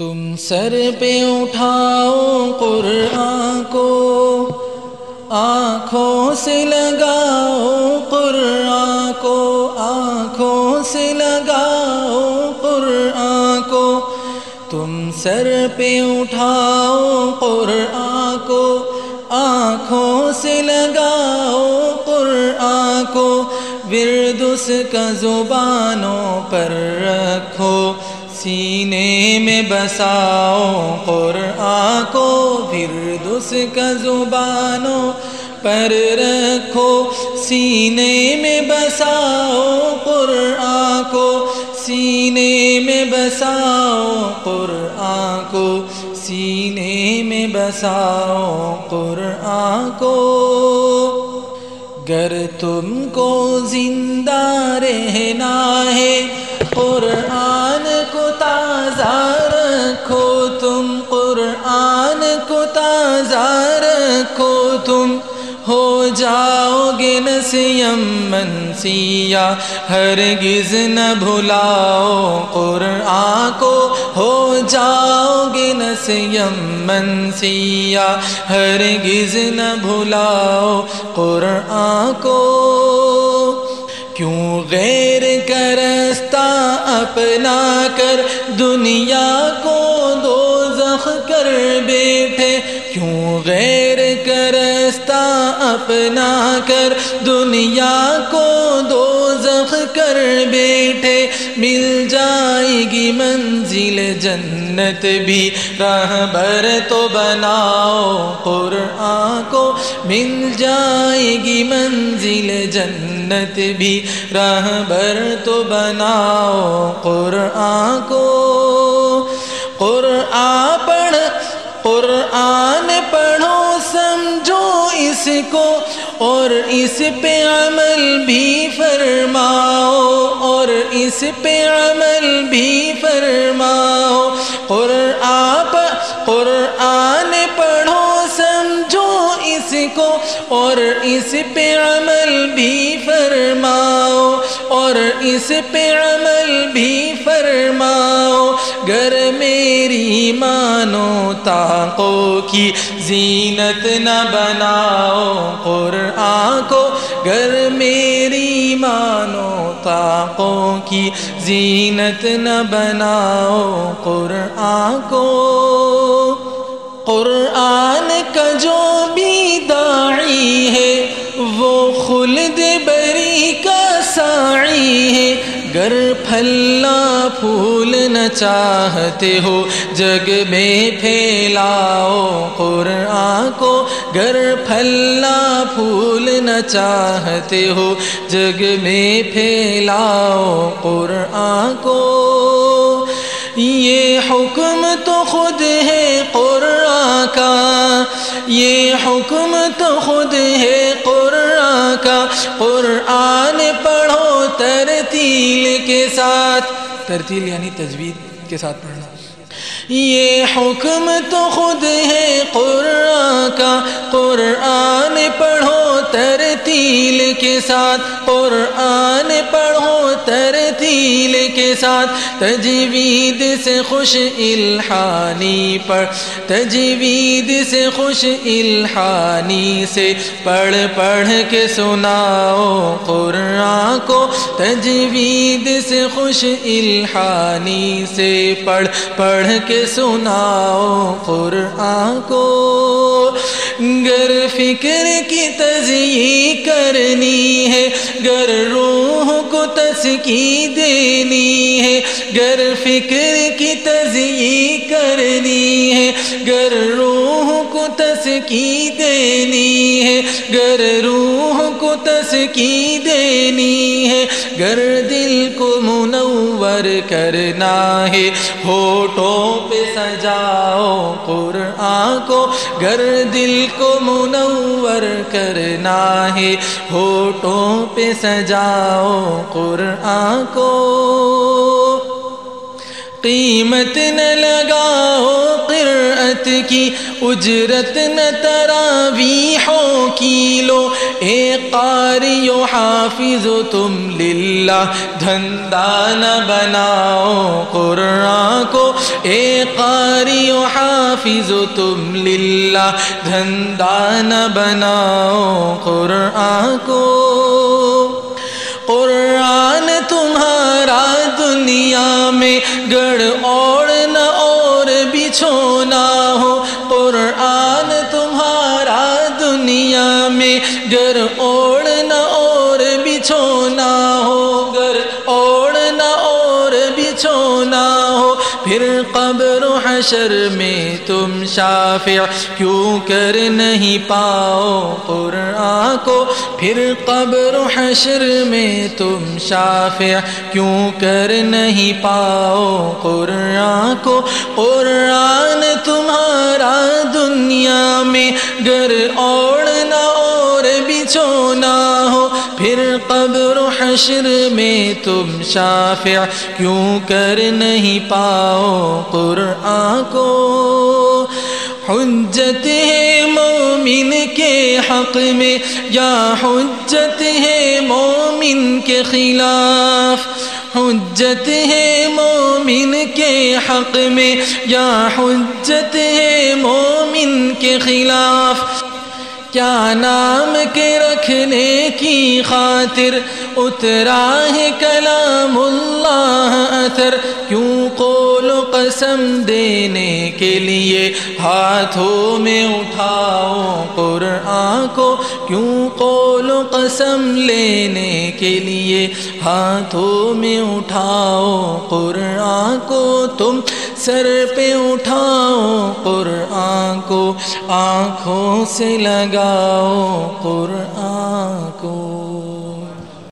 تم سر پہ اٹھاؤ قرآن کو، آنکھوں سے لگاؤ قرآن کو، آنکھوں سے لگاؤ قرآن کو۔ تم سر پہ اٹھاؤ قرآن کو، آنکھوں سے لگاؤ قرآن کو۔ وردس کا زبانوں پر رکھو۔ سینے میں بساؤ، قرآن کو پھر دس کا زبانوں پر رکھو۔ سینے میں بساؤ، قرآن کو سینے میں بساؤ، قرآن کو سینے میں بساؤ، قرآن کو۔ گر تم کو زندہ رہنا ہے، قرآن تازہ رکھو تم قرآن کو تازہ رکھو تم۔ ہو جاؤ گے نسیم منسیا ہرگز نہ بھلاؤ قرآن کو۔ ہو جاؤ گے نسیم منسیا ہرگز نہ بھلاؤ قرآن کو۔ کیوں غیر کرستا اپنا کر، دنیا کو دو زخ کر بیٹھے۔ کیوں غیر کرستہ اپنا کر، دنیا کو دو زخ کر بیٹھے، مل جائے گی منزل جنت بھی۔ راہ بر تو بناؤ قرآن کو، مل جائے گی منزل جنت بھی۔ راہ بر تو بناؤ قرآن کو۔ قرآن پڑھ، قرآن پڑھو، سمجھو اس کو۔ اور اس پہ عمل بھی فرماؤ۔ اس پہ عمل بھی فرماؤ۔ قرآن قرآن پڑھو، سمجھو اس کو اور اس پہ عمل بھی فرماؤ۔ اور اس پہ عمل بھی فرماؤ۔ گر میری مانو تاقوں کی زینت نہ بناؤ۔ قرآن کو گر میری مانو طاقوں کی زینت نہ بناؤ قرآن کو۔ قرآن کا جو بھی داعی ہے، وہ خلد بری کا ساعی ہے۔ گر پھل چاہتے ہو، جگ میں پھیلاؤ، قرآن کو گر پھلا پھول نہ چاہتے ہو، جگ میں پھیلاؤ، قرآن کو۔ یہ حکم تو خود ہے قرآن کا، یہ حکم تو خود ہے قرآن کا۔ قرآن پڑھو ترتیل کے ساتھ ترتیل یعنی تجوید کے ساتھ پڑھنا۔ یہ حکم تو خود ہے قرآن کا۔ قرآن پڑھو ترتیل کے ساتھ۔ قرآن پڑھو ترتیل کے ساتھ تجوید سے خوش الحانی پڑھ تجوید سے خوش الحانی سے پڑھ پڑھ کے سناؤ قرآن کو، تجوید سے خوش الحانی سے پڑھ پڑھ کے سناؤ قرآن کو۔ گر فکر کی تزیح تسکی دینی ہے گر فکر کی تزیی کرنی ہے گر روح کو تسکی دینی ہے۔ گر روح کو تسکی دینی ہے۔ گر دل کو منور کرنا ہے۔ ہوٹوں پہ سجاؤ قرآن کو۔ گر دل کو منور کرنا ہے۔ ہوٹوں پہ سجاؤ قرآن کو۔ قیمت نہ لگاؤ کی اجرت نہ تراوی ہو کی لو، اے قاری و حافظ تم للہ دھندا نہ بناؤ قرآن کو۔ اے قاری و حافظ تم للہ دھندا نہ بناؤ قرآن کو۔ قرآن تمہارا دنیا میں گڑ اور بچھونا ہو، گر اوڑ نہ اور بچھونا ہو۔ پھر قبر و حشر میں تم شافع، کیوں کر نہیں پاؤ قرآن کو؟ پھر قبر و حشر میں تم شافع، کیوں کر نہیں پاؤ قرآن کو؟ قرآن تمہارا دنیا میں گر اور پھر قبر و حشر میں تم شافع کیوں کر نہیں پاؤ قرآن کو؟ حجت ہے مومن کے حق میں یا حجت ہے مومن کے خلاف؟ حجت ہے مومن کے حق میں یا حجت ہے مومن کے خلاف؟ کیا نام کے رکھنے کی خاطر اترا ہے کلام اللہ اثر؟ کیوں قول و قسم دینے کے لیے ہاتھوں میں اٹھاؤ قرآن کو؟ کیوں قول و قسم لینے کے لیے ہاتھوں میں اٹھاؤ قرآن کو؟ تم سر پہ اٹھاؤ قرآن کو، آنکھوں سے جاؤ قرآن کو